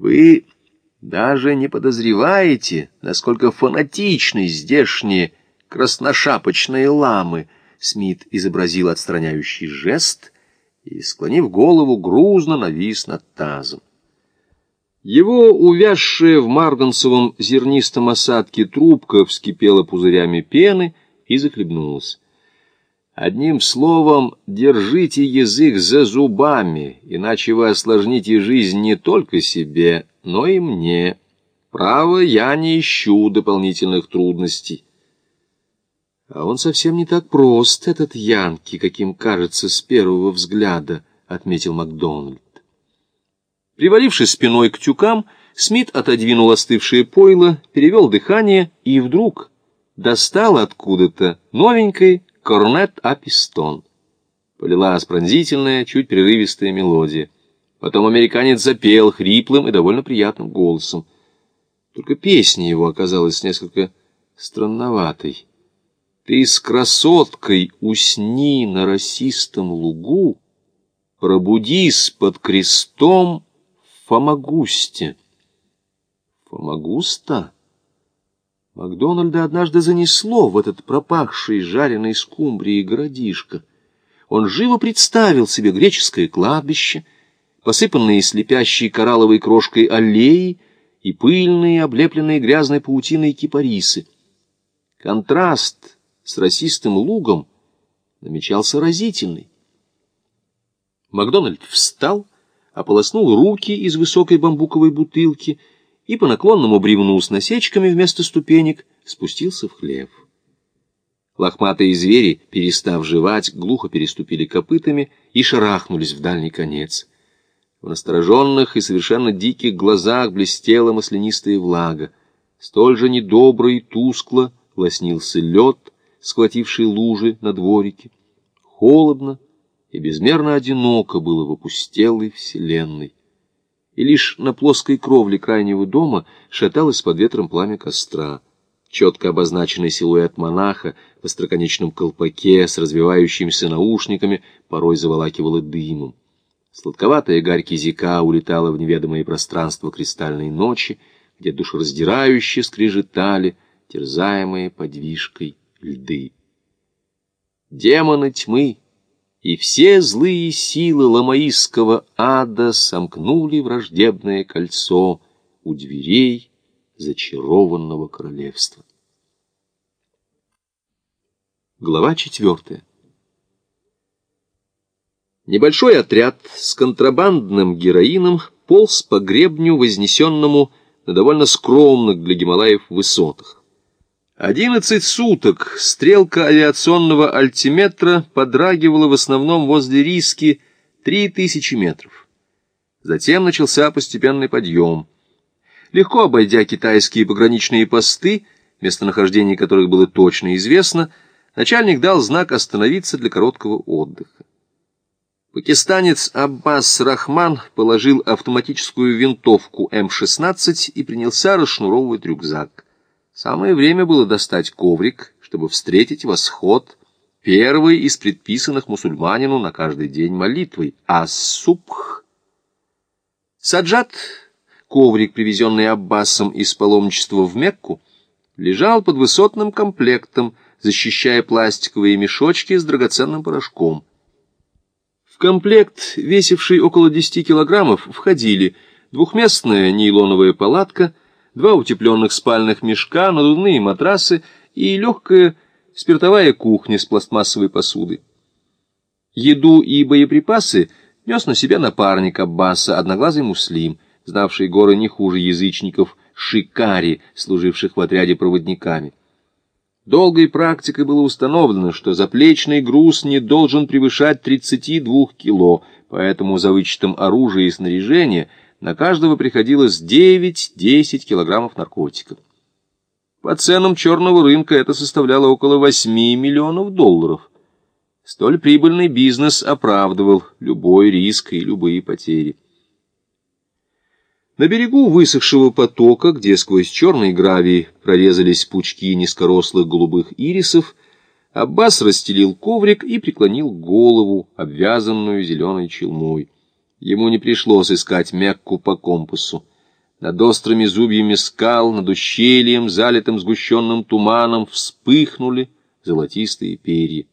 Вы даже не подозреваете, насколько фанатичны здешние красношапочные ламы. Смит изобразил отстраняющий жест и, склонив голову, грузно навис над тазом. Его увязшая в марганцевом зернистом осадке трубка вскипела пузырями пены и захлебнулась. Одним словом, держите язык за зубами, иначе вы осложните жизнь не только себе, но и мне. Право, я не ищу дополнительных трудностей. А он совсем не так прост, этот Янки, каким кажется с первого взгляда, — отметил Макдональд. Привалившись спиной к тюкам, Смит отодвинул остывшее пойло, перевел дыхание и вдруг достал откуда-то новенький корнет апистон. Полилась пронзительная, чуть прерывистая мелодия. Потом американец запел хриплым и довольно приятным голосом. Только песня его оказалась несколько странноватой. Ты с красоткой усни на расистом лугу, Пробудись под крестом в Фомагусте. Фомагуста? Макдональда однажды занесло в этот пропахший жареной скумбрией городишко. Он живо представил себе греческое кладбище, посыпанные слепящей коралловой крошкой аллеи и пыльные, облепленные грязной паутиной кипарисы. Контраст с расистым лугом намечался разительный. Макдональд встал, ополоснул руки из высокой бамбуковой бутылки и по наклонному бревну с насечками вместо ступенек спустился в хлев. Лохматые звери, перестав жевать, глухо переступили копытами и шарахнулись в дальний конец. В настороженных и совершенно диких глазах блестела маслянистая влага. Столь же недобро и тускло лоснился лед, схвативший лужи на дворике. Холодно и безмерно одиноко было в опустелой вселенной. И лишь на плоской кровле крайнего дома шаталось под ветром пламя костра. Четко обозначенный силуэт монаха в остроконечном колпаке с развивающимися наушниками порой заволакивало дымом. Сладковатая гарь кизика улетала в неведомое пространство кристальной ночи, где душераздирающе скрежетали терзаемые подвижкой льды. Демоны тьмы и все злые силы ламаистского ада сомкнули враждебное кольцо у дверей зачарованного королевства. Глава четвертая. Небольшой отряд с контрабандным героином полз по гребню, вознесенному на довольно скромных для Гималаев высотах. Одиннадцать суток стрелка авиационного альтиметра подрагивала в основном возле риски три тысячи метров. Затем начался постепенный подъем. Легко обойдя китайские пограничные посты, местонахождение которых было точно известно, начальник дал знак остановиться для короткого отдыха. Пакистанец Аббас Рахман положил автоматическую винтовку М-16 и принялся расшнуровывать рюкзак. Самое время было достать коврик, чтобы встретить восход, первый из предписанных мусульманину на каждый день молитвой, ас-субх. Саджат, коврик, привезенный Аббасом из паломничества в Мекку, лежал под высотным комплектом, защищая пластиковые мешочки с драгоценным порошком. В комплект, весивший около 10 килограммов, входили двухместная нейлоновая палатка, два утепленных спальных мешка, надувные матрасы и легкая спиртовая кухня с пластмассовой посудой. Еду и боеприпасы нес на себя напарник Аббаса, одноглазый муслим, знавший горы не хуже язычников Шикари, служивших в отряде проводниками. Долгой практикой было установлено, что заплечный груз не должен превышать 32 кило, поэтому за вычетом оружия и снаряжения – на каждого приходилось 9-10 килограммов наркотиков. По ценам черного рынка это составляло около 8 миллионов долларов. Столь прибыльный бизнес оправдывал любой риск и любые потери. На берегу высохшего потока, где сквозь черный гравий прорезались пучки низкорослых голубых ирисов, Аббас расстелил коврик и преклонил голову, обвязанную зеленой челмой. Ему не пришлось искать Мекку по компасу. Над острыми зубьями скал, над ущельем, залитым сгущенным туманом, вспыхнули золотистые перья.